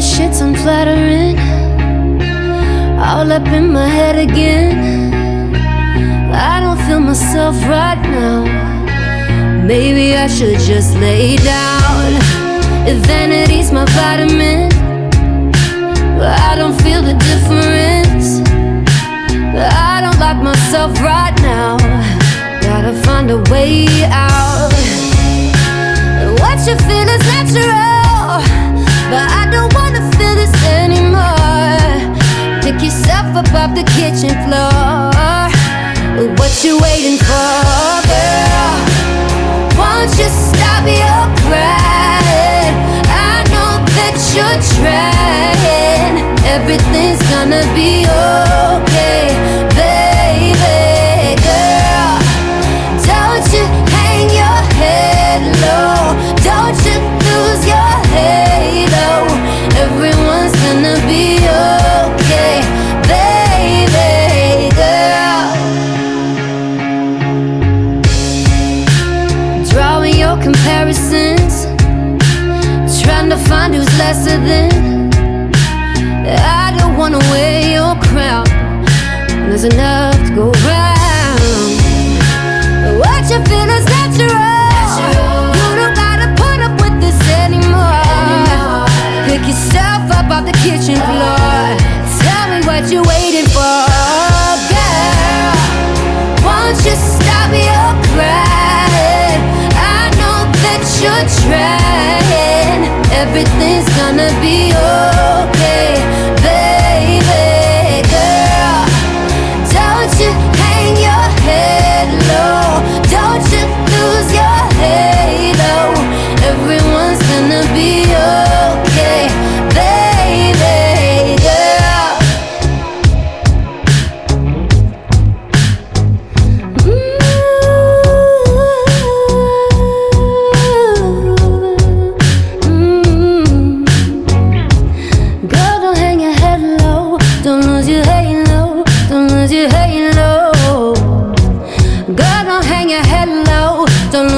this shit's unflattering. All up in my head again. I don't feel myself right now. Maybe I should just lay down. If vanity's my vitamin, But I don't feel the difference. I don't like myself right now. Gotta find a way out. What you feel is natural, but I don't kitchen floor. What you waiting for, girl? Won't you stop your crying? I know that you're trying. Everything's gonna be okay, find who's lesser than. I don't wanna wear your crown. There's enough to go round. What you feel is natural. You don't gotta put up with this anymore. Pick yourself up off the kitchen floor. Tell me what you're waiting for, girl. Won't you stop your crying? I know that you're trying. Everything's gonna be okay,